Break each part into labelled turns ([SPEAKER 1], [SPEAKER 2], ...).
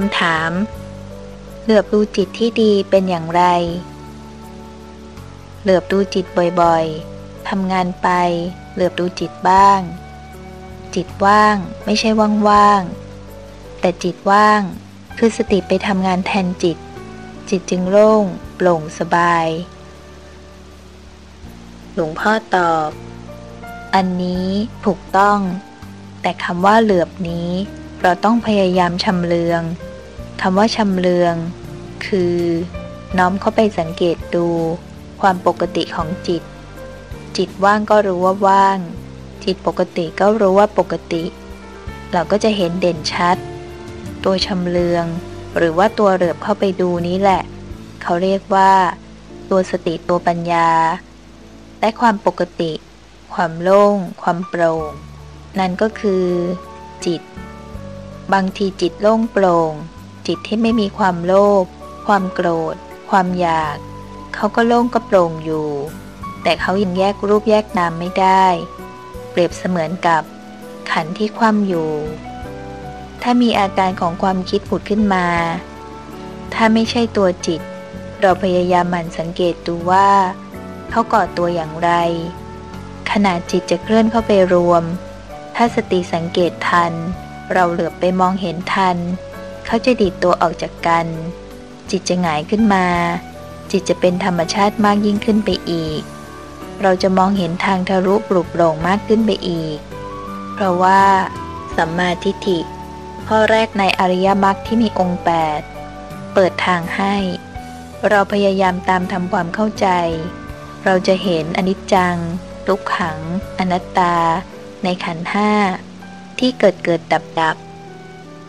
[SPEAKER 1] คำถาม เหลือบดูจิตที่ดีเป็นอย่างไร เหลือบดูจิตบ่อยๆทำงานไป เหลือบดูจิตบ้าง จิตว่างไม่ใช่ว่างๆ แต่จิตว่างคือสติไปทำงานแทนจิต จิตจึงโล่งโปร่งสบาย หลวงพ่อตอบ อันนี้ถูกต้อง แต่คำว่าเหลือบนี้เราต้องพยายามชำเลือง คำว่าชำเลือง คือ น้อมเข้าไปสังเกตดู ความปกติของจิต จิตว่างก็รู้ว่าว่าง จิตปกติก็รู้ว่าปกติ เราก็จะเห็นเด่นชัด ตัวชำเลือง หรือว่าตัวเหลือบเข้าไปดูนี้แหละ เขาเรียกว่า ตัวสติตัวปัญญาและความปกติ ความโล่ง ความโปร่ง นั่นก็คือ จิต บางทีจิตโล่งโปร่ง จิตที่ไม่มีความโลภความโกรธ ความอยาก เขาก็โล่งก็โปร่งอยู่ แต่เขายังแยกรูปแยกนามไม่ได้ เปรียบเสมือนกับ ขันที่คว่ำอยู่ ถ้ามีอาการของความคิดผุดขึ้นมา ถ้าไม่ใช่ตัวจิต เราพยายามหมั่นสังเกตดูว่า เขาก่อตัวอย่างไร ขณะจิตจะเคลื่อนเข้าไปรวม ถ้าสติสังเกตทัน เราเหลือบไปมองเห็นทัน เขาจะดีดตัวออกจากกัน จิตจะหงายขึ้นมา จิตจะเป็นธรรมชาติมากยิ่งขึ้นไปอีก เราจะมองเห็นทางทะลุปลุกโปร่งมากขึ้นไปอีก เพราะว่า สัมมาทิฏฐิ ข้อแรกในอริยมรรคที่มีองค์ 8 เปิดทางให้ เราพยายามตามทำความเข้าใจ เราจะเห็นอนิจจัง ทุกขัง อนัตตา ในขันห้าที่เกิดเกิดดับดับ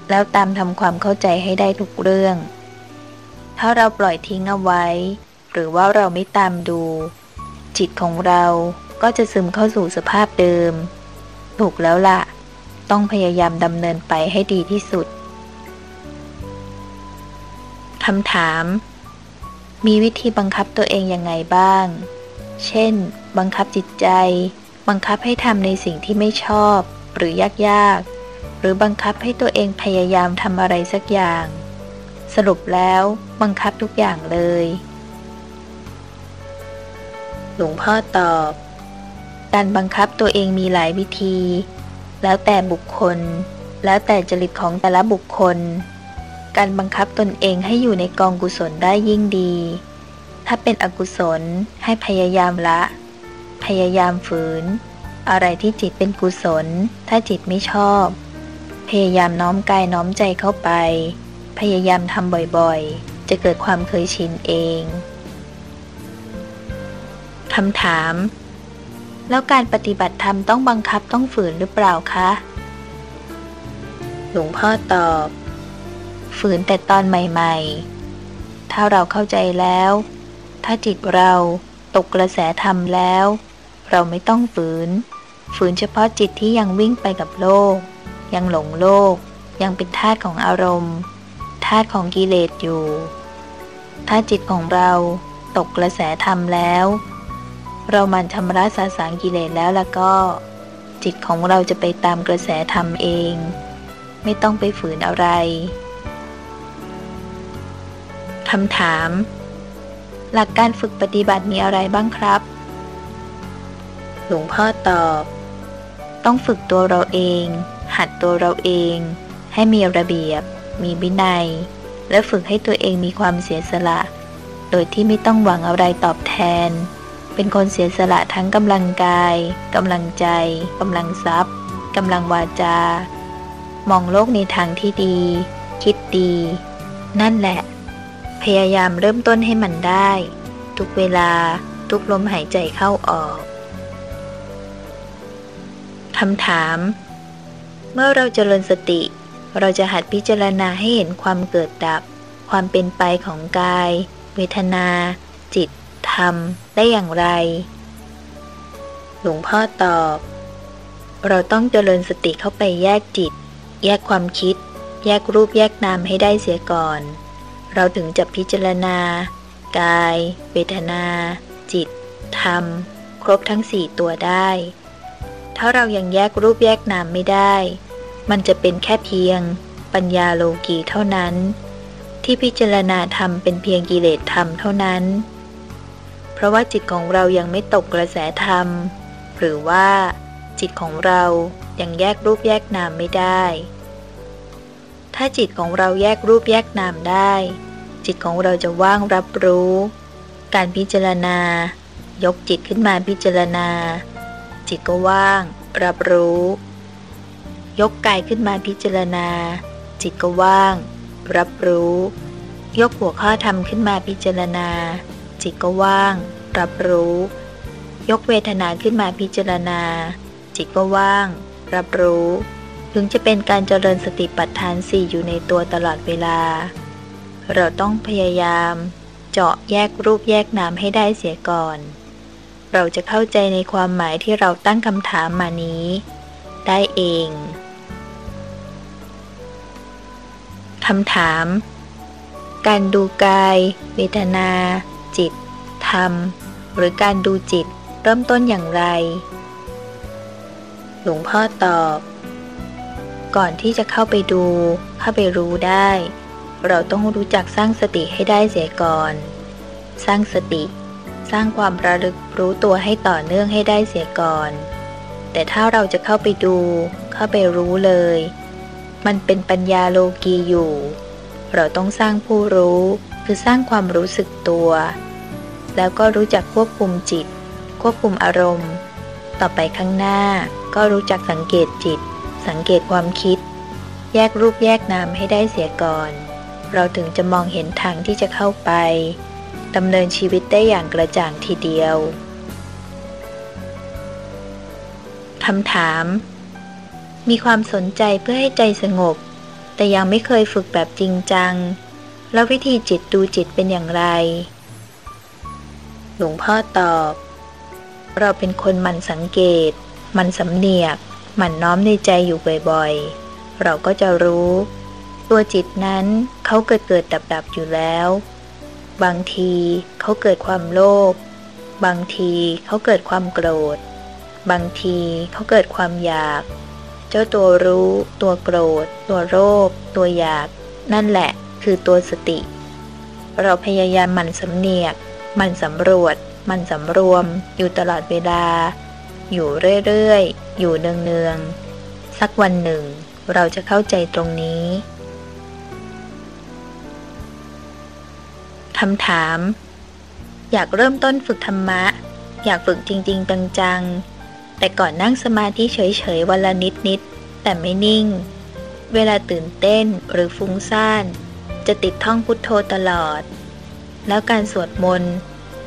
[SPEAKER 1] แล้วตามทำความเข้าใจให้ได้ทุกเรื่อง ถ้าเราปล่อยทิ้งเอาไว้ หรือว่าเราไม่ตามดู จิตของเราก็จะซึมเข้าสู่สภาพเดิม ถูกแล้วละ่ะ ต้องพยายามดำเนินไปให้ดีที่สุดคำถาม มีวิธีบังคับตัวเองยังไงบ้าง เช่น บังคับจิตใจ บังคับให้ทำในสิ่งที่ไม่ชอบ หรือยากๆ หรือบังคับให้ตัวเองพยายามทำอะไรสักอย่าง สรุปแล้วบังคับทุกอย่างเลย หลวงพ่อตอบ การบังคับตัวเองมีหลายวิธี แล้วแต่บุคคล แล้วแต่จริตของแต่ละบุคคล การบังคับตนเองให้อยู่ในกองกุศลได้ยิ่งดี ถ้าเป็นอกุศลให้พยายามละ พยายามฝืนอะไรที่จิตเป็นกุศล ถ้าจิตไม่ชอบ พยายามน้อมกายน้อมใจเข้าไป พยายามทำบ่อยๆ จะเกิดความเคยชินเองคำถาม แล้วการปฏิบัติธรรมต้องบังคับต้องฝืนหรือเปล่าคะ หลวงพ่อตอบ ฝืนแต่ตอนใหม่ๆ ถ้าเราเข้าใจแล้ว ถ้าจิตเราตกกระแสธรรมแล้ว เราไม่ต้องฝืน ฝืนเฉพาะจิตที่ยังวิ่งไปกับโลก ยังหลงโลก ยังเป็นทาสของอารมณ์ทาสของกิเลสอยู่ ถ้าจิตของเราตกกระแสธรรมแล้ว เรามันชำระสาสางกิเลสแล้วแล้วก็ จิตของเราจะไปตามกระแสธรรมเอง ไม่ต้องไปฝืนอะไรคำถาม หลักการฝึกปฏิบัติมีอะไรบ้างครับ หลวงพ่อตอบ ต้องฝึกตัวเราเอง หัดตัวเราเอง ให้มีระเบียบ มีวินัย และฝึกให้ตัวเองมีความเสียสละ โดยที่ไม่ต้องหวังอะไรตอบแทน เป็นคนเสียสละทั้งกำลังกายกำลังใจกำลังทรัพย์กำลังวาจา มองโลกในทางที่ดี คิดดี นั่นแหละ พยายามเริ่มต้นให้มันได้ ทุกเวลาทุกลมหายใจเข้าออกคำถาม เมื่อเราเจริญสติ เราจะหัดพิจารณาให้เห็นความเกิดดับ ความเป็นไปของกาย เวทนา จิต ธรรม ได้อย่างไร หลวงพ่อตอบ เราต้องเจริญสติเข้าไปแยกจิต แยกความคิด แยกรูปแยกนามให้ได้เสียก่อน เราถึงจะพิจารณา กาย เวทนา จิต ธรรม ครบทั้งสี่ตัวได้ ถ้าเรายังแยกรูปแยกนามไม่ได้ มันจะเป็นแค่เพียง ปัญญาโลกีเท่านั้น ที่พิจารณาธรรมเป็นเพียงกิเลสธรรมเท่านั้น เพราะว่าจิตของเรายังไม่ตกกระแสธรรม หรือว่า จิตของเรายังแยกรูปแยกนามไม่ได้ ถ้าจิตของเราแยกรูปแยกนามได้ จิตของเราจะว่างรับรู้ การพิจารณา ยกจิตขึ้นมาพิจารณา จิตก็ว่าง รับรู้ ยกกายขึ้นมาพิจารณา จิตก็ว่าง รับรู้ ยกหัวข้อธรรมขึ้นมาพิจารณา จิตก็ว่าง รับรู้ ยกเวทนาขึ้นมาพิจารณา จิตก็ว่าง รับรู้ ถึงจะเป็นการเจริญสติปัฏฐานสี่อยู่ในตัวตลอดเวลา เราต้องพยายาม เจาะแยกรูปแยกนามให้ได้เสียก่อน เราจะเข้าใจในความหมายที่เราตั้งคำถามมานี้ ได้เองคำถาม การดูกาย เวทนา จิต ธรรม หรือการดูจิตเริ่มต้นอย่างไร หลวงพ่อตอบ ก่อนที่จะเข้าไปดู เข้าไปรู้ได้ เราต้องรู้จักสร้างสติให้ได้เสียก่อน สร้างสติ สร้างความระลึกรู้ตัวให้ต่อเนื่องให้ได้เสียก่อน แต่ถ้าเราจะเข้าไปดู เข้าไปรู้เลย มันเป็นปัญญาโลกีอยู่ เราต้องสร้างผู้รู้คือสร้างความรู้สึกตัว แล้วก็รู้จักควบคุมจิต ควบคุมอารมณ์ ต่อไปข้างหน้าก็รู้จักสังเกตจิต สังเกตความคิด แยกรูปแยกนามให้ได้เสียก่อน เราถึงจะมองเห็นทางที่จะเข้าไป ดำเนินชีวิตได้อย่างกระจ่างทีเดียวคำถาม มีความสนใจเพื่อให้ใจสงบ แต่ยังไม่เคยฝึกแบบจริงจัง แล้ววิธีจิตดูจิตเป็นอย่างไร หลวงพ่อตอบ เราเป็นคนมันสังเกต มันสำเนียก มันน้อมในใจอยู่บ่อยๆ เราก็จะรู้ ตัวจิตนั้นเขาเกิดเกิดดับดับอยู่แล้ว บางทีเขาเกิดความโลภ บางทีเขาเกิดความโกรธ บางทีเขาเกิดความอยาก เจ้าตัวรู้ ตัวโกรธ ตัวโลภ ตัวอยาก นั่นแหละคือตัวสติ เราพยายามมันสำเนียก มันสำรวจ มันสำรวม อยู่ตลอดเวลา อยู่เรื่อยๆ อยู่เนืองๆ สักวันหนึ่ง เราจะเข้าใจตรงนี้ คำถาม อยากเริ่มต้นฝึกธรรมะ อยากฝึกจริง ๆ จังๆ แต่ก่อนนั่งสมาธิเฉยๆวันละนิดๆ แต่ไม่นิ่ง เวลาตื่นเต้นหรือฟุ้งซ่าน จะติดท่องพุทโธตลอด แล้วการสวดมนต์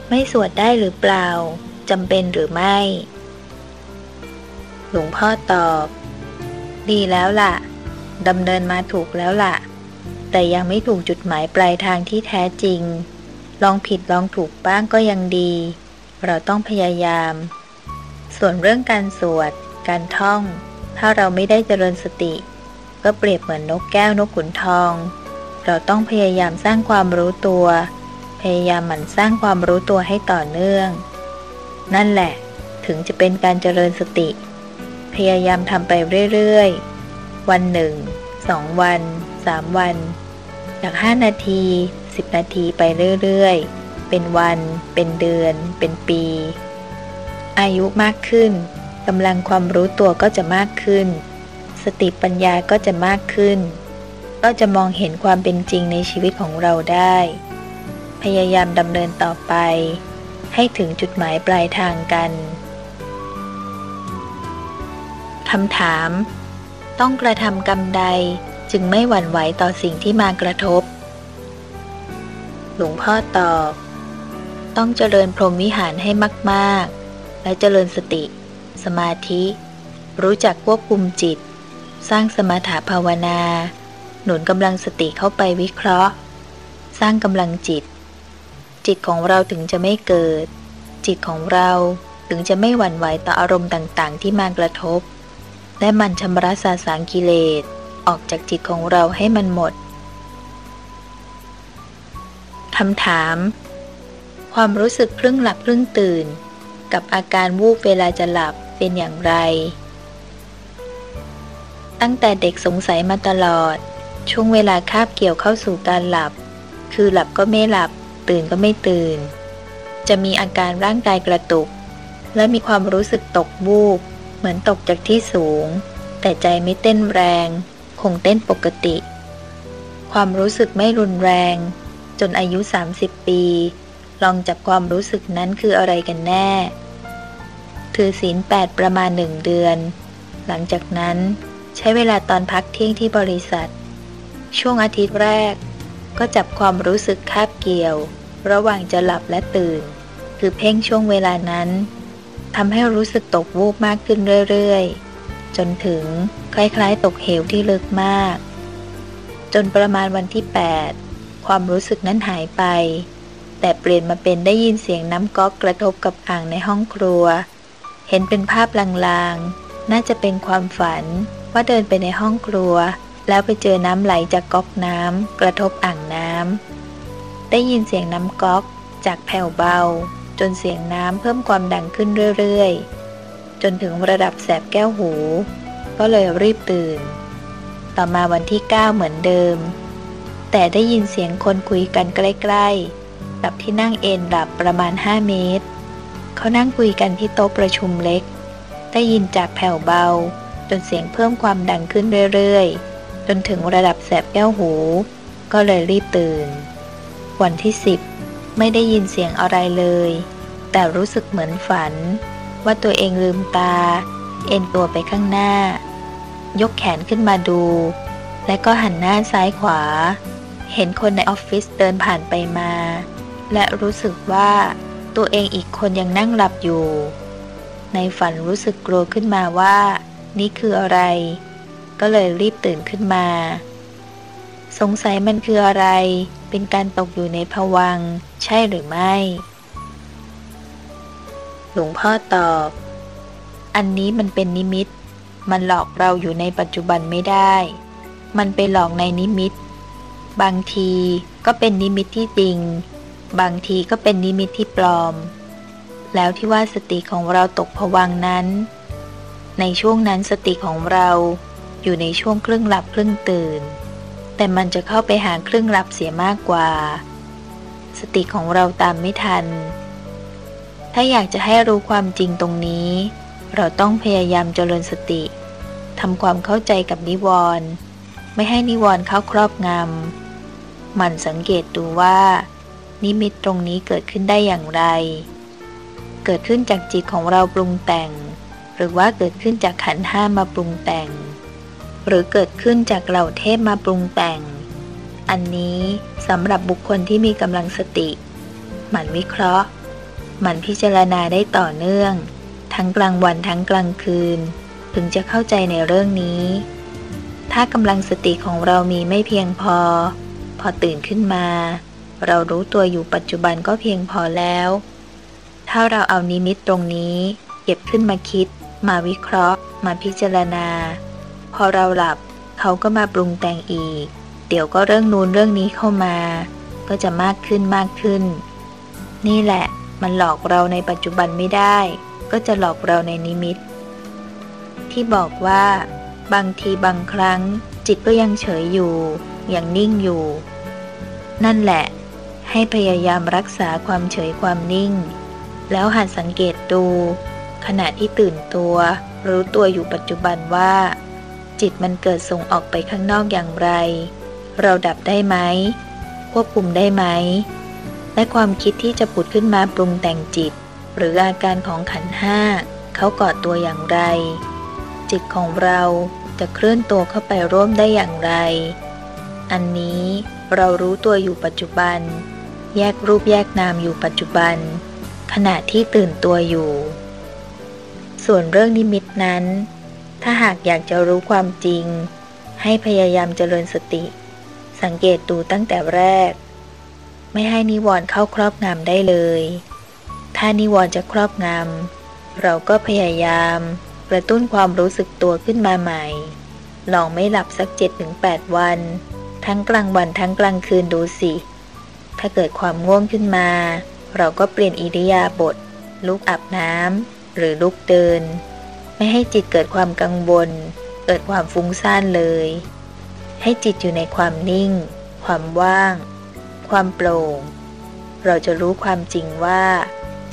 [SPEAKER 1] ไม่สวดได้หรือเปล่าจำเป็นหรือไม่ หลวงพ่อตอบ ดีแล้วล่ะดำเนินมาถูกแล้วล่ะ แต่ยังไม่ถูกจุดหมายปลายทางที่แท้จริง ลองผิดลองถูกบ้างก็ยังดี เราต้องพยายาม ส่วนเรื่องการสวด การท่อง ถ้าเราไม่ได้เจริญสติ ก็เปรียบเหมือนนกแก้วนกขุนทอง เราต้องพยายามสร้างความรู้ตัว พยายามหมั่นสร้างความรู้ตัวให้ต่อเนื่อง นั่นแหละ ถึงจะเป็นการเจริญสติ พยายามทำไปเรื่อยๆ วันหนึ่ง สองวัน สามวัน จากห้านาทีสิบนาทีไปเรื่อยๆ เป็นวัน เป็นเดือน เป็นปี อายุมากขึ้นกำลังความรู้ตัวก็จะมากขึ้น สติปัญญาก็จะมากขึ้น ก็จะมองเห็นความเป็นจริงในชีวิตของเราได้ พยายามดำเนินต่อไป ให้ถึงจุดหมายปลายทางกันคำถาม ต้องกระทำกรรมใด จึงไม่หวั่นไหวต่อสิ่งที่มากระทบ หลวงพ่อตอบ ต้องเจริญพรหมวิหารให้มาก ๆ และเจริญสติ สมาธิ รู้จักควบคุมจิต สร้างสมาถภาวนา หนุนกำลังสติเข้าไปวิเคราะห์ สร้างกำลังจิต จิตของเราถึงจะไม่เกิด จิตของเราถึงจะไม่หวั่นไหวต่ออารมณ์ต่าง ๆ ที่มากระทบ และมันชำระสาสางกิเลส ออกจากจิตของเราให้มันหมดคำถาม ความรู้สึกครึ่งหลับครึ่งตื่น กับอาการวูบเวลาจะหลับเป็นอย่างไร ตั้งแต่เด็กสงสัยมาตลอด ช่วงเวลาคาบเกี่ยวเข้าสู่การหลับ คือหลับก็ไม่หลับ ตื่นก็ไม่ตื่น จะมีอาการร่างกายกระตุก และมีความรู้สึกตกบูบ เหมือนตกจากที่สูง แต่ใจไม่เต้นแรง คงเต้นปกติ ความรู้สึกไม่รุนแรง จนอายุ 30 ปี ลองจับความรู้สึกนั้นคืออะไรกันแน่ ถือศีลแปดประมาณหนึ่งเดือน หลังจากนั้นใช้เวลาตอนพักเที่ยงที่บริษัท ช่วงอาทิตย์แรก ก็จับความรู้สึกคาบเกี่ยว ระหว่างจะหลับและตื่น คือเพ่งช่วงเวลานั้นทำให้รู้สึกตกวูบมากขึ้นเรื่อย ๆ จนถึง คล้ายๆ ตกเหวที่ลึกมาก จนประมาณวันที่ 8 ความรู้สึกนั้นหายไป แต่เปลี่ยนมาเป็นได้ยินเสียงน้ำก๊อกกระทบกับอ่างในห้องครัว เห็นเป็นภาพลางๆ น่าจะเป็นความฝันว่าเดินไปในห้องครัว แล้วไปเจอน้ำไหลจากก๊อกน้ำกระทบอ่างน้ำได้ยินเสียงน้ำก๊อกจากแผ่วเบา จนเสียงน้ำเพิ่มความดังขึ้นเรื่อยๆ จนถึงระดับแสบแก้วหู ก็เลยรีบตื่น ต่อมาวันที่ 9 เหมือนเดิม แต่ได้ยินเสียงคนคุยกันใกล้ๆ กับที่นั่งเอนหลับประมาณ 5 เมตร เขานั่งคุยกันที่โต๊ะประชุมเล็ก ได้ยินจากแผ่วเบา จนเสียงเพิ่มความดังขึ้นเรื่อยๆ จนถึงระดับแสบแก้วหู ก็เลยรีบตื่น วันที่สิบไม่ได้ยินเสียงอะไรเลย แต่รู้สึกเหมือนฝันว่าตัวเองลืมตา เอ็นตัวไปข้างหน้า ยกแขนขึ้นมาดู และก็หันหน้าซ้ายขวา เห็นคนในออฟฟิศเดินผ่านไปมา และรู้สึกว่าตัวเองอีกคนยังนั่งหลับอยู่ ในฝันรู้สึกกลัวขึ้นมาว่า นี่คืออะไร ก็เลยรีบตื่นขึ้นมา สงสัยมันคืออะไร เป็นการตกอยู่ในภวัง ใช่หรือไม่ หลวงพ่อตอบ อันนี้มันเป็นนิมิต มันหลอกเราอยู่ในปัจจุบันไม่ได้ มันไปหลอกในนิมิต บางทีก็เป็นนิมิตที่จริง บางทีก็เป็นนิมิตที่ปลอม แล้วที่ว่าสติของเราตกผวังนั้น ในช่วงนั้นสติของเราอยู่ในช่วงครึ่งหลับครึ่งตื่น แต่มันจะเข้าไปหาครึ่งหลับเสียมากกว่า สติของเราตามไม่ทัน ถ้าอยากจะให้รู้ความจริงตรงนี้ เราต้องพยายามเจริญสติทำความเข้าใจกับนิวรณ์ไม่ให้นิวรณ์เข้าครอบงำมันสังเกตดูว่า นิมิตตรงนี้เกิดขึ้นได้อย่างไร เกิดขึ้นจากจิตของเราปรุงแต่ง หรือว่าเกิดขึ้นจากขันห้ามาปรุงแต่ง หรือเกิดขึ้นจากเหล่าเทพมาปรุงแต่ง อันนี้สำหรับบุคคลที่มีกำลังสติ หมั่นวิเคราะห์ หมั่นพิจารณาได้ต่อเนื่อง ทั้งกลางวันทั้งกลางคืน ถึงจะเข้าใจในเรื่องนี้ ถ้ากำลังสติของเรามีไม่เพียงพอ พอตื่นขึ้นมา เรารู้ตัวอยู่ปัจจุบันก็เพียงพอแล้ว ถ้าเราเอานิมิตตรงนี้ เก็บขึ้นมาคิด มาวิเคราะห์ มาพิจารณา พอเราหลับเขาก็มาปรุงแต่งอีก เดี๋ยวก็เรื่องนู้นเรื่องนี้เข้ามา ก็จะมากขึ้นมากขึ้น นี่แหละมันหลอกเราในปัจจุบันไม่ได้ ก็จะหลอกเราในนิมิต ที่บอกว่า บางทีบางครั้ง จิตก็ยังเฉยอยู่ ยังนิ่งอยู่ นั่นแหละ ให้พยายามรักษาความเฉยความนิ่ง แล้วหัดสังเกตดู ขณะที่ตื่นตัว รู้ตัวอยู่ปัจจุบันว่า จิตมันเกิดส่งออกไปข้างนอกอย่างไร เราดับได้ไหมควบคุมได้ไหม และความคิดที่จะผุดขึ้นมาปรุงแต่งจิต หรืออาการของขันห้าเขาก่อตัวอย่างไร จิตของเราจะเคลื่อนตัวเข้าไปร่วมได้อย่างไร อันนี้เรารู้ตัวอยู่ปัจจุบัน แยกรูปแยกนามอยู่ปัจจุบัน ขณะที่ตื่นตัวอยู่ ส่วนเรื่องนิมิตนั้น ถ้าหากอยากจะรู้ความจริง ให้พยายามเจริญสติ สังเกตดูตั้งแต่แรก ไม่ให้นิวรณ์เข้าครอบงำได้เลย ถ้านิวรณ์จะครอบงำ เราก็พยายามกระตุ้นความรู้สึกตัวขึ้นมาใหม่ ลองไม่หลับสัก 7-8 วัน ทั้งกลางวันทั้งกลางคืนดูสิ ถ้าเกิดความง่วงขึ้นมา เราก็เปลี่ยนอิริยาบถลุกอาบน้ำหรือลุกเดิน ไม่ให้จิตเกิดความกังวล เกิดความฟุ้งซ่านเลย ให้จิตอยู่ในความนิ่ง ความว่าง ความโปร่ง เราจะรู้ความจริงว่า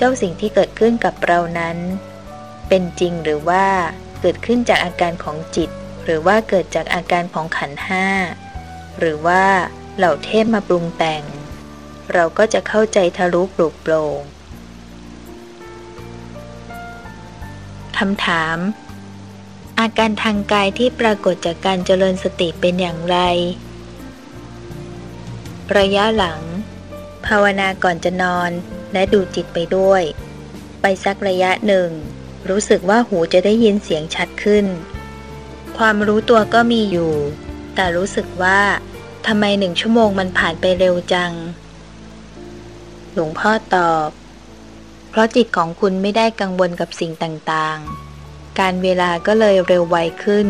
[SPEAKER 1] เจ้าสิ่งที่เกิดขึ้นกับเรานั้น เป็นจริงหรือว่าเกิดขึ้นจากอาการของจิต หรือว่าเกิดจากอาการของขันห้าหรือว่าเหล่าเทพมาปรุงแต่ง เราก็จะเข้าใจทะลุปลุกโปร่งคำถาม อาการทางกายที่ปรากฏจากการเจริญสติเป็นอย่างไร ระยะหลัง ภาวนาก่อนจะนอน และดูจิตไปด้วย ไปสักระยะหนึ่ง รู้สึกว่าหูจะได้ยินเสียงชัดขึ้น ความรู้ตัวก็มีอยู่ แต่รู้สึกว่าทำไมหนึ่งชั่วโมงมันผ่านไปเร็วจัง หลวงพ่อตอบ เพราะจิตของคุณไม่ได้กังวลกับสิ่งต่างๆ การเวลาก็เลยเร็วไวขึ้น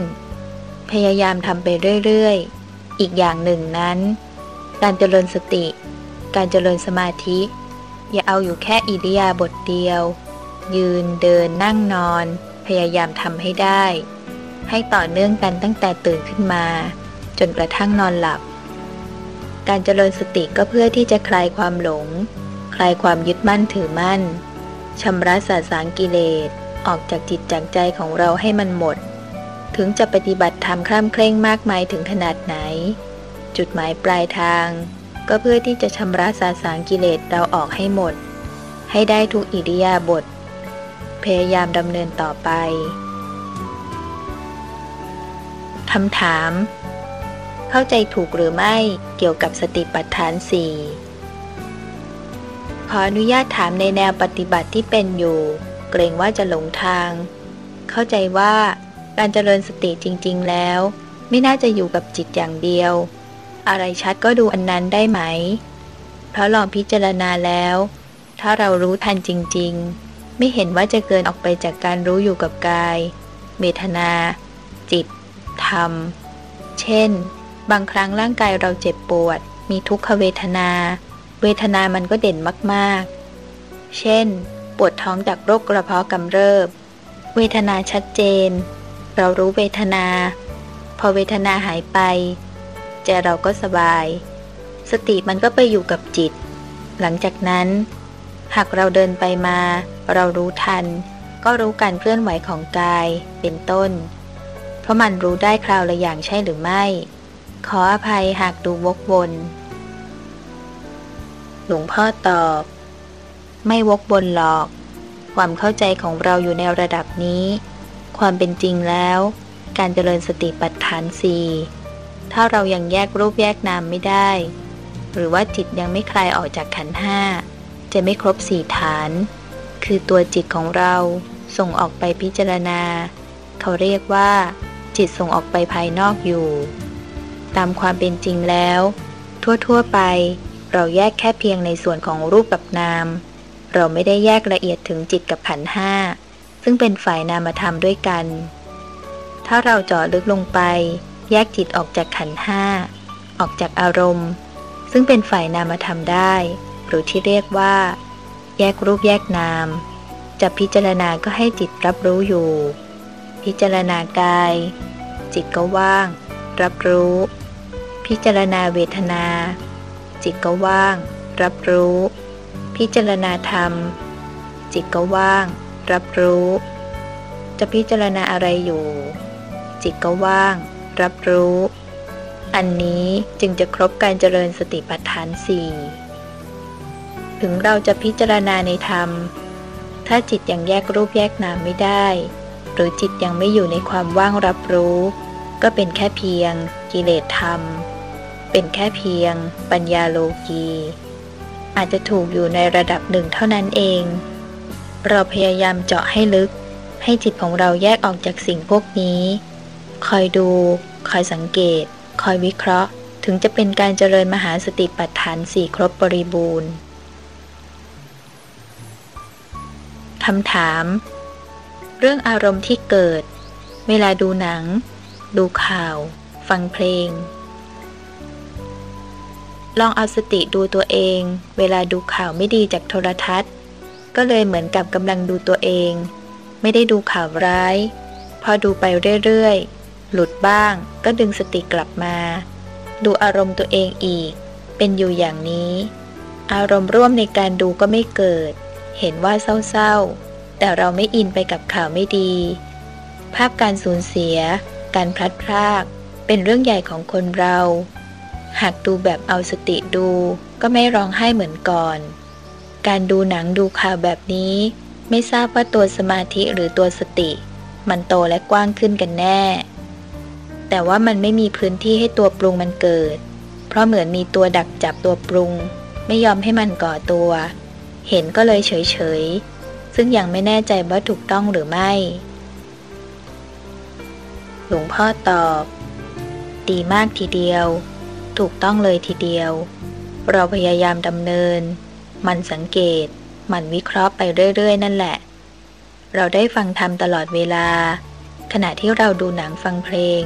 [SPEAKER 1] พยายามทำไปเรื่อยๆ อีกอย่างหนึ่งนั้น การเจริญสติ การเจริญสมาธิ อย่าเอาอยู่แค่อิริยาบถเดียว ยืนเดินนั่งนอน พยายามทำให้ได้ ให้ต่อเนื่องกันตั้งแต่ตื่นขึ้นมา จนกระทั่งนอนหลับ การเจริญสติก็เพื่อที่จะคลายความหลง คลายความยึดมั่นถือมั่นชำระสาสางกิเลสออกจากจิตจากใจของเราให้มันหมด ถึงจะปฏิบัติธรรมคร่ำเคร่งมากมายถึงขนาดไหน จุดหมายปลายทาง ก็เพื่อที่จะชำระสาสางกิเลสเราออกให้หมด ให้ได้ทุกอิริยาบถพยายามดำเนินต่อไปคำถาม เข้าใจถูกหรือไม่เกี่ยวกับสติปัฏฐานสี่ขออนุญาตถามในแนวปฏิบัติที่เป็นอยู่ เกรงว่าจะหลงทาง เข้าใจว่าการเจริญสติจริง ๆ แล้ว ไม่น่าจะอยู่กับจิตอย่างเดียว อะไรชัดก็ดูอันนั้นได้ไหม เพราะลองพิจารณาแล้ว ถ้าเรารู้ทันจริง ๆ ไม่เห็นว่าจะเกินออกไปจากการรู้อยู่กับกาย เมตนา จิต ธรรม เช่น บางครั้งร่างกายเราเจ็บปวด มีทุกขเวทนา เวทนามันก็เด่นมากๆ เช่น ปวดท้องจากโรคกระเพาะกำเริบ เวทนาชัดเจน เรารู้เวทนา พอเวทนาหายไป ใจเราก็สบาย สติมันก็ไปอยู่กับจิต หลังจากนั้น หากเราเดินไปมา เรารู้ทัน ก็รู้การเคลื่อนไหวของกายเป็นต้น เพราะมันรู้ได้คราวละอย่างใช่หรือไม่ ขออภัยหากดูวกวน หลวงพ่อตอบ ไม่วกบนหรอก ความเข้าใจของเราอยู่ในระดับนี้ ความเป็นจริงแล้ว การเจริญสติปัฏฐานสี่ ถ้าเรายังแยกรูปแยกนามไม่ได้ หรือว่าจิตยังไม่คลายออกจากขันห้า จะไม่ครบสี่ฐาน คือตัวจิตของเราส่งออกไปพิจารณา เขาเรียกว่า จิตส่งออกไปภายนอกอยู่ ตามความเป็นจริงแล้ว ทั่วๆไป เราแยกแค่เพียงในส่วนของรูปกับนาม เราไม่ได้แยกละเอียดถึงจิตกับขันห้าซึ่งเป็นฝ่ายนามธรรมด้วยกัน ถ้าเราเจาะลึกลงไป แยกจิตออกจากขันห้า ออกจากอารมณ์ ซึ่งเป็นฝ่ายนามธรรมได้ หรือที่เรียกว่า แยกรูปแยกนาม จะพิจารณาก็ให้จิตรับรู้อยู่ พิจารณากาย จิตก็ว่าง รับรู้ พิจารณาเวทนา จิตก็ว่าง รับรู้ พิจารณาธรรม จิตก็ว่าง รับรู้ จะพิจารณาอะไรอยู่ จิตก็ว่าง รับรู้ อันนี้จึงจะครบการเจริญสติปัฏฐานสี่ถึงเราจะพิจารณาในธรรม ถ้าจิตยังแยกรูปแยกนามไม่ได้ หรือจิตยังไม่อยู่ในความว่างรับรู้ ก็เป็นแค่เพียง กิเลสธรรม เป็นแค่เพียง ปัญญาโลกี อาจจะถูกอยู่ในระดับหนึ่งเท่านั้นเอง เราพยายามเจาะให้ลึก ให้จิตของเราแยกออกจากสิ่งพวกนี้ คอยดู คอยสังเกต คอยวิเคราะห์ ถึงจะเป็นการเจริญมหาสติปัฏฐานสี่ครบบริบูรณ์คำถาม เรื่องอารมณ์ที่เกิด เวลาดูหนัง ดูข่าว ฟังเพลง ลองเอาสติดูตัวเอง เวลาดูข่าวไม่ดีจากโทรทัศน์ ก็เลยเหมือนกับกำลังดูตัวเอง ไม่ได้ดูข่าวร้าย พอดูไปเรื่อย หลุดบ้าง ก็ดึงสติกลับมา ดูอารมณ์ตัวเองอีก เป็นอยู่อย่างนี้ อารมณ์ร่วมในการดูก็ไม่เกิด เห็นว่าเศร้าๆ แต่เราไม่อินไปกับข่าวไม่ดี ภาพการสูญเสีย การพลัดพราก เป็นเรื่องใหญ่ของคนเรา หากดูแบบเอาสติดู ก็ไม่ร้องไห้เหมือนก่อน การดูหนังดูข่าวแบบนี้ ไม่ทราบว่าตัวสมาธิหรือตัวสติ มันโตและกว้างขึ้นกันแน่ แต่ว่ามันไม่มีพื้นที่ให้ตัวปรุงมันเกิด เพราะเหมือนมีตัวดักจับตัวปรุง ไม่ยอมให้มันก่อตัว เห็นก็เลยเฉยๆ ซึ่งยังไม่แน่ใจว่าถูกต้องหรือไม่ หลวงพ่อตอบ ดีมากทีเดียว ถูกต้องเลยทีเดียว เราพยายามดำเนิน มันสังเกต มันวิเคราะห์ไปเรื่อย ๆ นั่นแหละ เราได้ฟังธรรมตลอดเวลา ขณะที่เราดูหนังฟังเพลง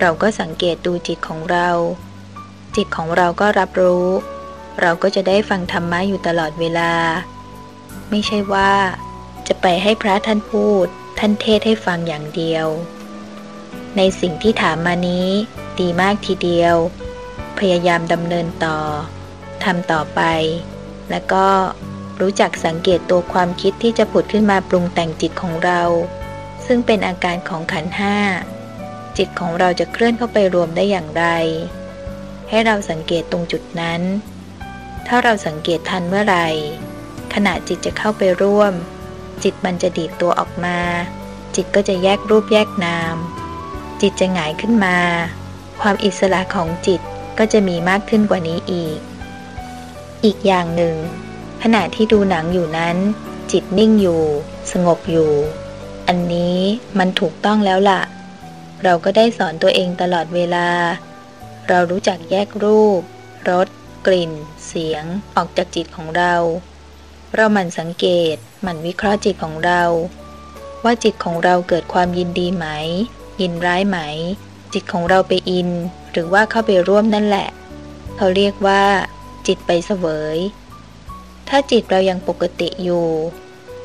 [SPEAKER 1] เราก็สังเกตดูจิตของเรา จิตของเราก็รับรู้ เราก็จะได้ฟังธรรมะอยู่ตลอดเวลา ไม่ใช่ว่า จะไปให้พระท่านพูด ท่านเทศให้ฟังอย่างเดียว ในสิ่งที่ถามมานี้ ดีมากทีเดียว พยายามดำเนินต่อทำต่อไป แล้วก็รู้จักสังเกตตัวความคิดที่จะผุดขึ้นมาปรุงแต่งจิตของเรา ซึ่งเป็นอาการของขันห้า จิตของเราจะเคลื่อนเข้าไปรวมได้อย่างไร ให้เราสังเกตตรงจุดนั้น ถ้าเราสังเกตทันเมื่อไหร่ ขณะจิตจะเข้าไปร่วม จิตมันจะดีดตัวออกมา จิตก็จะแยกรูปแยกนาม จิตจะหงายขึ้นมา ความอิสระของจิตก็จะมีมากขึ้นกว่านี้อีก อีกอย่างหนึ่ง ขณะที่ดูหนังอยู่นั้น จิตนิ่งอยู่ สงบอยู่ อันนี้มันถูกต้องแล้วล่ะ เราก็ได้สอนตัวเองตลอดเวลา เรารู้จักแยกรูป รส กลิ่น เสียง ออกจากจิตของเรา เราหมั่นสังเกต หมั่นวิเคราะห์จิตของเรา ว่าจิตของเราเกิดความยินดีไหม ยินร้ายไหม จิตของเราไปอิน หรือว่าเข้าไปร่วมนั่นแหละ เขาเรียกว่า จิตไปเสวย ถ้าจิตเรายังปกติอยู่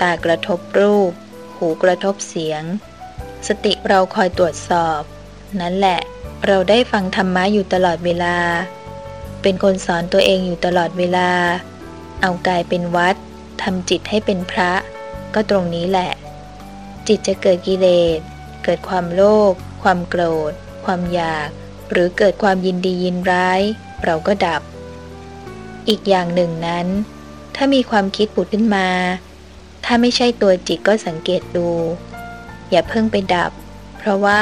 [SPEAKER 1] ตากระทบรูป หูกระทบเสียง สติเราคอยตรวจสอบ นั่นแหละ เราได้ฟังธรรมะอยู่ตลอดเวลา เป็นคนสอนตัวเองอยู่ตลอดเวลา เอากายเป็นวัดทำจิตให้เป็นพระ ก็ตรงนี้แหละ จิตจะเกิดกิเลส เกิดความโลภความโกรธ ความอยาก หรือเกิดความยินดียินร้าย เราก็ดับ อีกอย่างหนึ่งนั้น ถ้ามีความคิดผุดขึ้นมา ถ้าไม่ใช่ตัวจิตก็สังเกตดู อย่าเพิ่งไปดับ เพราะว่า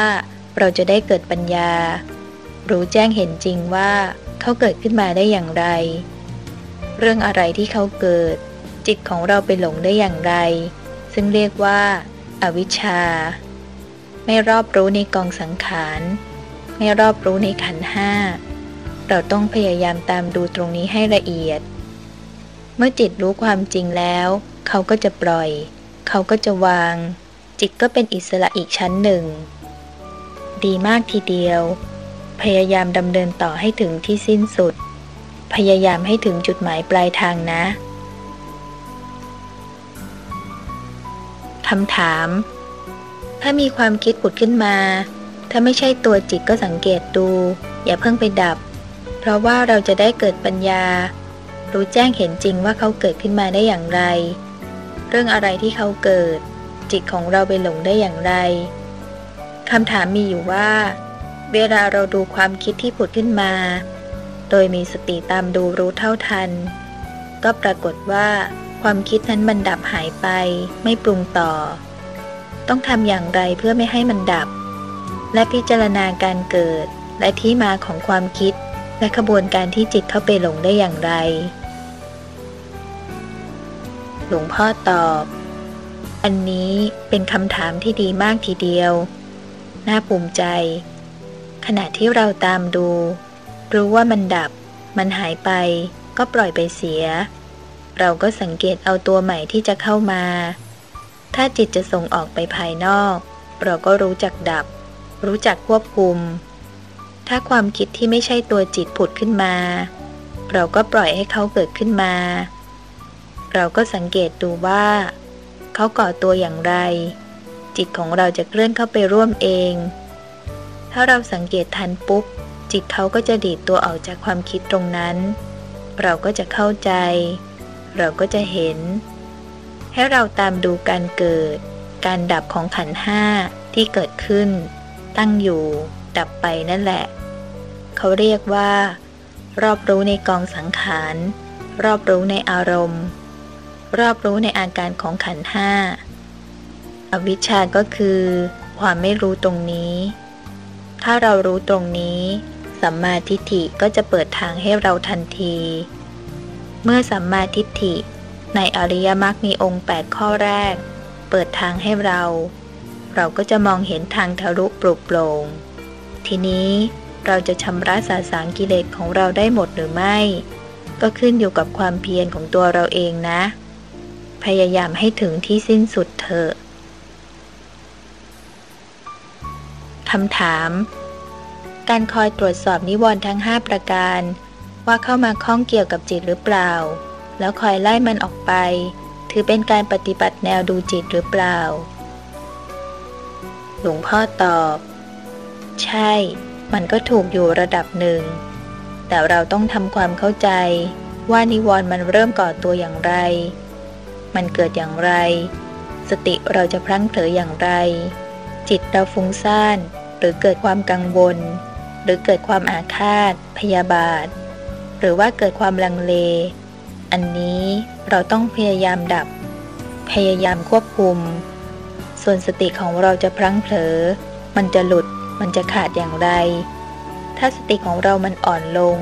[SPEAKER 1] เราจะได้เกิดปัญญา รู้แจ้งเห็นจริงว่าเขาเกิดขึ้นมาได้อย่างไร เรื่องอะไรที่เขาเกิด จิตของเราไปหลงได้อย่างไร ซึ่งเรียกว่าอาวิชชา ไม่รอบรู้ในกองสังขารไม่รอบรู้ในขันห้าเราต้องพยายามตามดูตรงนี้ให้ละเอียด เมื่อจิตรู้ความจริงแล้ว เขาก็จะปล่อย เขาก็จะวาง จิตก็เป็นอิสระอีกชั้นหนึ่ง ดีมากทีเดียว พยายามดำเนินต่อให้ถึงที่สิ้นสุด พยายามให้ถึงจุดหมายปลายทางนะคำถาม ถ้ามีความคิดผุดขึ้นมา ถ้าไม่ใช่ตัวจิตก็สังเกตดู อย่าเพิ่งไปดับ เพราะว่าเราจะได้เกิดปัญญา รู้แจ้งเห็นจริงว่าเขาเกิดขึ้นมาได้อย่างไร เรื่องอะไรที่เขาเกิด จิตของเราไปหลงได้อย่างไรคำถามมีอยู่ว่า เวลาเราดูความคิดที่ผุดขึ้นมา โดยมีสติตามดูรู้เท่าทัน ก็ปรากฏว่า ความคิดนั้นมันดับหายไป ไม่ปรุงต่อ ต้องทำอย่างไรเพื่อไม่ให้มันดับ และพิจารณาการเกิดและที่มาของความคิดและขบวนการที่จิตเข้าไปหลงได้อย่างไร หลวงพ่อตอบ อันนี้เป็นคำถามที่ดีมากทีเดียว น่าภูมิใจ ขณะที่เราตามดู รู้ว่ามันดับ มันหายไปก็ปล่อยไปเสีย เราก็สังเกตเอาตัวใหม่ที่จะเข้ามา ถ้าจิตจะส่งออกไปภายนอก เราก็รู้จักดับ รู้จักควบคุม ถ้าความคิดที่ไม่ใช่ตัวจิตผุดขึ้นมา เราก็ปล่อยให้เขาเกิดขึ้นมา เราก็สังเกตดูว่า เขาก่อตัวอย่างไร จิตของเราจะเคลื่อนเข้าไปร่วมเอง ถ้าเราสังเกตทันปุ๊บ จิตเขาก็จะดีดตัวออกจากความคิดตรงนั้น เราก็จะเข้าใจ เราก็จะเห็น ให้เราตามดูการเกิด การดับของขันห้าที่เกิดขึ้น ตั้งอยู่ ดับไปนั่นแหละ เขาเรียกว่า รอบรู้ในกองสังขาร รอบรู้ในอารมณ์ รอบรู้ในอาการของขันห้าอวิชชาก็คือ ความไม่รู้ตรงนี้ ถ้าเรารู้ตรงนี้ สัมมาทิฏฐิก็จะเปิดทางให้เราทันที เมื่อสัมมาทิฏฐิ ในอริยมรรคมีองค์ 8 ข้อแรก เปิดทางให้เรา เราก็จะมองเห็นทางทะลุปลุกโปร่งทีนี้เราจะชำระสาสางกิเลสของเราได้หมดหรือไม่ ก็ขึ้นอยู่กับความเพียรของตัวเราเองนะ พยายามให้ถึงที่สิ้นสุดเถอะคำถาม การคอยตรวจสอบนิวรณ์ทั้ง 5 ประการ ว่าเข้ามาข้องเกี่ยวกับจิตหรือเปล่า แล้วคอยไล่มันออกไป ถือเป็นการปฏิบัติแนวดูจิตหรือเปล่า หลวงพ่อตอบ ใช่ มันก็ถูกอยู่ระดับหนึ่ง แต่เราต้องทำความเข้าใจว่านิวรณ์มันเริ่มก่อตัวอย่างไร มันเกิดอย่างไร สติเราจะพลั้งเผลออย่างไร จิตเราฟุ้งซ่าน หรือเกิดความกังวล หรือเกิดความอาฆาต พยาบาท หรือว่าเกิดความลังเล อันนี้เราต้องพยายามดับ พยายามควบคุม ส่วนสติของเราจะพลั้งเผลอ มันจะหลุด มันจะขาดอย่างไร ถ้าสติของเรามันอ่อนลง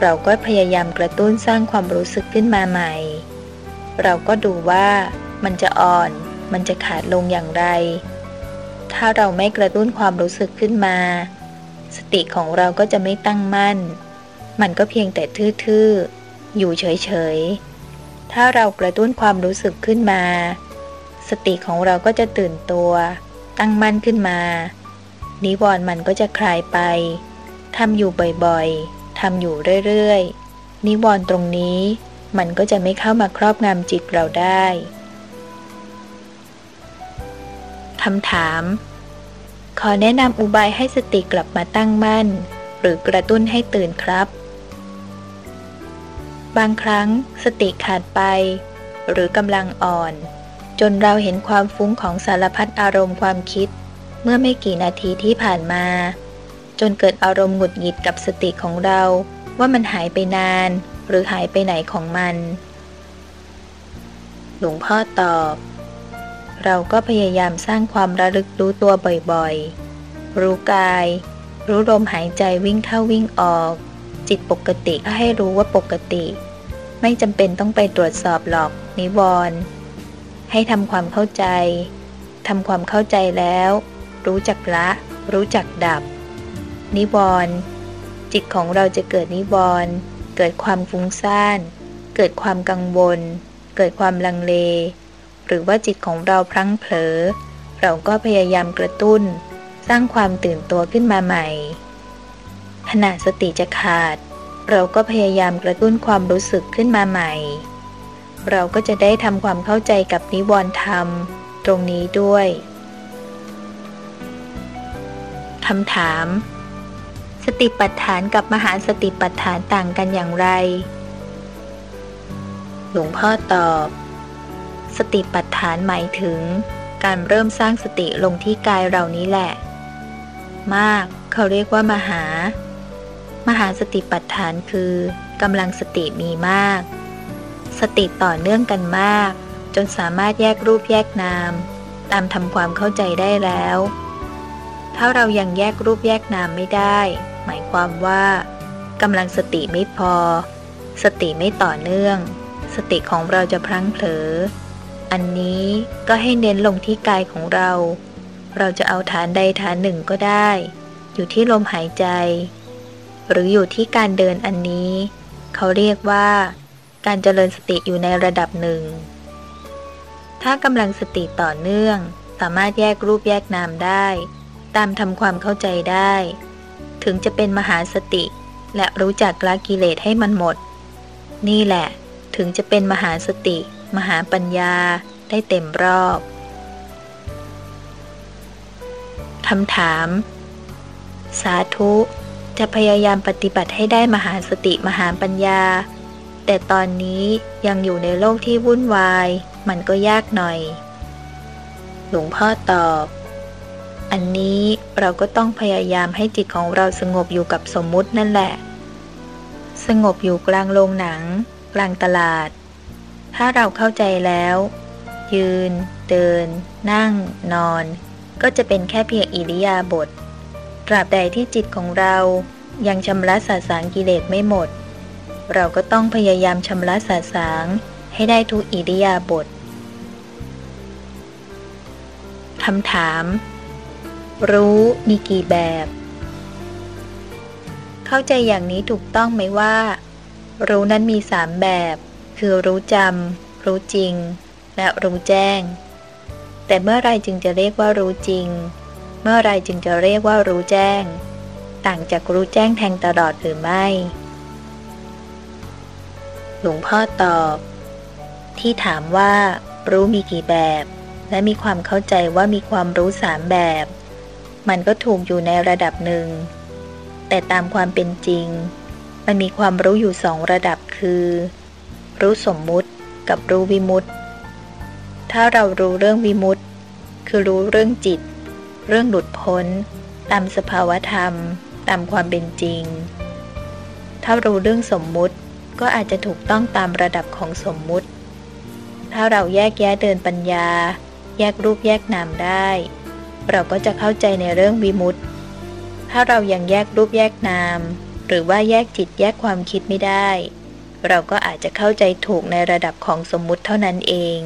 [SPEAKER 1] เราก็พยายามกระตุ้นสร้างความรู้สึกขึ้นมาใหม่ เราก็ดูว่ามันจะอ่อน มันจะขาดลงอย่างไร ถ้าเราไม่กระตุ้นความรู้สึกขึ้นมา สติของเราก็จะไม่ตั้งมั่น มันก็เพียงแต่ทื่อๆ อยู่เฉยๆ ถ้าเรากระตุ้นความรู้สึกขึ้นมา สติของเราก็จะตื่นตัว ตั้งมั่นขึ้นมา นิวรณ์มันก็จะคลายไปทำอยู่บ่อยๆทำอยู่เรื่อยๆ นิวรณ์ตรงนี้ มันก็จะไม่เข้ามาครอบงำจิตเราได้คำถาม ขอแนะนำอุบายให้สติกลับมาตั้งมั่น หรือกระตุ้นให้ตื่นครับ บางครั้งสติขาดไป หรือกำลังอ่อน จนเราเห็นความฟุ้งของสารพัดอารมณ์ความคิด เมื่อไม่กี่นาทีที่ผ่านมา จนเกิดอารมณ์หงุดหงิดกับสติของเราว่ามันหายไปนาน หรือหายไปไหนของมัน หลวงพ่อตอบ เราก็พยายามสร้างความระลึกรู้ตัวบ่อยๆ รู้กาย รู้ลมหายใจวิ่งเข้าวิ่งออก จิตปกติก็ให้รู้ว่าปกติ ไม่จำเป็นต้องไปตรวจสอบหรอก นิวรณ์ให้ทำความเข้าใจทำความเข้าใจแล้ว รู้จักละ รู้จักดับ นิวรณ์จิตของเราจะเกิดนิวรณ์ เกิดความฟุ้งซ่าน เกิดความกังวล เกิดความลังเล หรือว่าจิตของเราพลั้งเผลอ เราก็พยายามกระตุ้น สร้างความตื่นตัวขึ้นมาใหม่ ขณะสติจะขาด เราก็พยายามกระตุ้นความรู้สึกขึ้นมาใหม่ เราก็จะได้ทำความเข้าใจกับนิวรณ์ธรรม ตรงนี้ด้วยคำถาม สติปัฏฐานกับมหาสติปัฏฐานต่างกันอย่างไร หลวงพ่อตอบ สติปัฏฐานหมายถึง การเริ่มสร้างสติลงที่กายเรานี้แหละ มากเขาเรียกว่ามหา มหาสติปัฏฐานคือกำลังสติมีมาก สติต่อเนื่องกันมาก จนสามารถแยกรูปแยกนาม ตามทำความเข้าใจได้แล้วถ้าเรายังแยกรูปแยกนามไม่ได้ หมายความว่ากำลังสติไม่พอ สติไม่ต่อเนื่อง สติของเราจะพลั้งเผลอ อันนี้ก็ให้เน้นลงที่กายของเรา เราจะเอาฐานใดฐานหนึ่งก็ได้ อยู่ที่ลมหายใจ หรืออยู่ที่การเดินอันนี้ เขาเรียกว่า การเจริญสติอยู่ในระดับหนึ่ง ถ้ากำลังสติต่อเนื่อง สามารถแยกรูปแยกนามได้ ตามทำความเข้าใจได้ ถึงจะเป็นมหาสติ และรู้จักละกิเลสให้มันหมด นี่แหละ ถึงจะเป็นมหาสติ มหาปัญญาได้เต็มรอบคำถาม สาธุ จะพยายามปฏิบัติให้ได้มหาสติมหาปัญญา แต่ตอนนี้ยังอยู่ในโลกที่วุ่นวาย มันก็ยากหน่อย หลวงพ่อตอบ อันนี้เราก็ต้องพยายามให้จิตของเราสงบอยู่กับสมมุตินั่นแหละ สงบอยู่กลางโรงหนัง กลางตลาด ถ้าเราเข้าใจแล้ว ยืน เดิน นั่ง นอน ก็จะเป็นแค่เพียงอิริยาบถตราบใดที่จิตของเรายังชำระสาสางกิเลสไม่หมด เราก็ต้องพยายามชำระสาสางให้ได้ทุกอิริยาบถคำถาม รู้มีกี่แบบ เข้าใจอย่างนี้ถูกต้องไหมว่า รู้นั้นมีสามแบบ คือรู้จำรู้จริง และรู้แจ้ง แต่เมื่อไรจึงจะเรียกว่ารู้จริง เมื่อไรจึงจะเรียกว่ารู้แจ้ง ต่างจากรู้แจ้งแทงตลอดหรือไม่ หลวงพ่อตอบ ที่ถามว่า รู้มีกี่แบบ และมีความเข้าใจว่ามีความรู้สามแบบ มันก็ถูกอยู่ในระดับหนึ่ง แต่ตามความเป็นจริง มันมีความรู้อยู่สองระดับคือ รู้สมมุติกับรู้วิมุตติ ถ้าเรารู้เรื่องวิมุตติ คือรู้เรื่องจิต เรื่องหลุดพ้น ตามสภาวธรรม ตามความเป็นจริง ถ้ารู้เรื่องสมมุติก็อาจจะถูกต้องตามระดับของสมมุติ ถ้าเราแยกแยะเดินปัญญา แยกรูปแยกนามได้ เราก็จะเข้าใจในเรื่องวิมุตติ ถ้าเรายังแยกรูปแยกนาม หรือว่าแยกจิตแยกความคิดไม่ได้ เราก็อาจจะเข้าใจถูกในระดับของสมมุติเท่านั้นเอง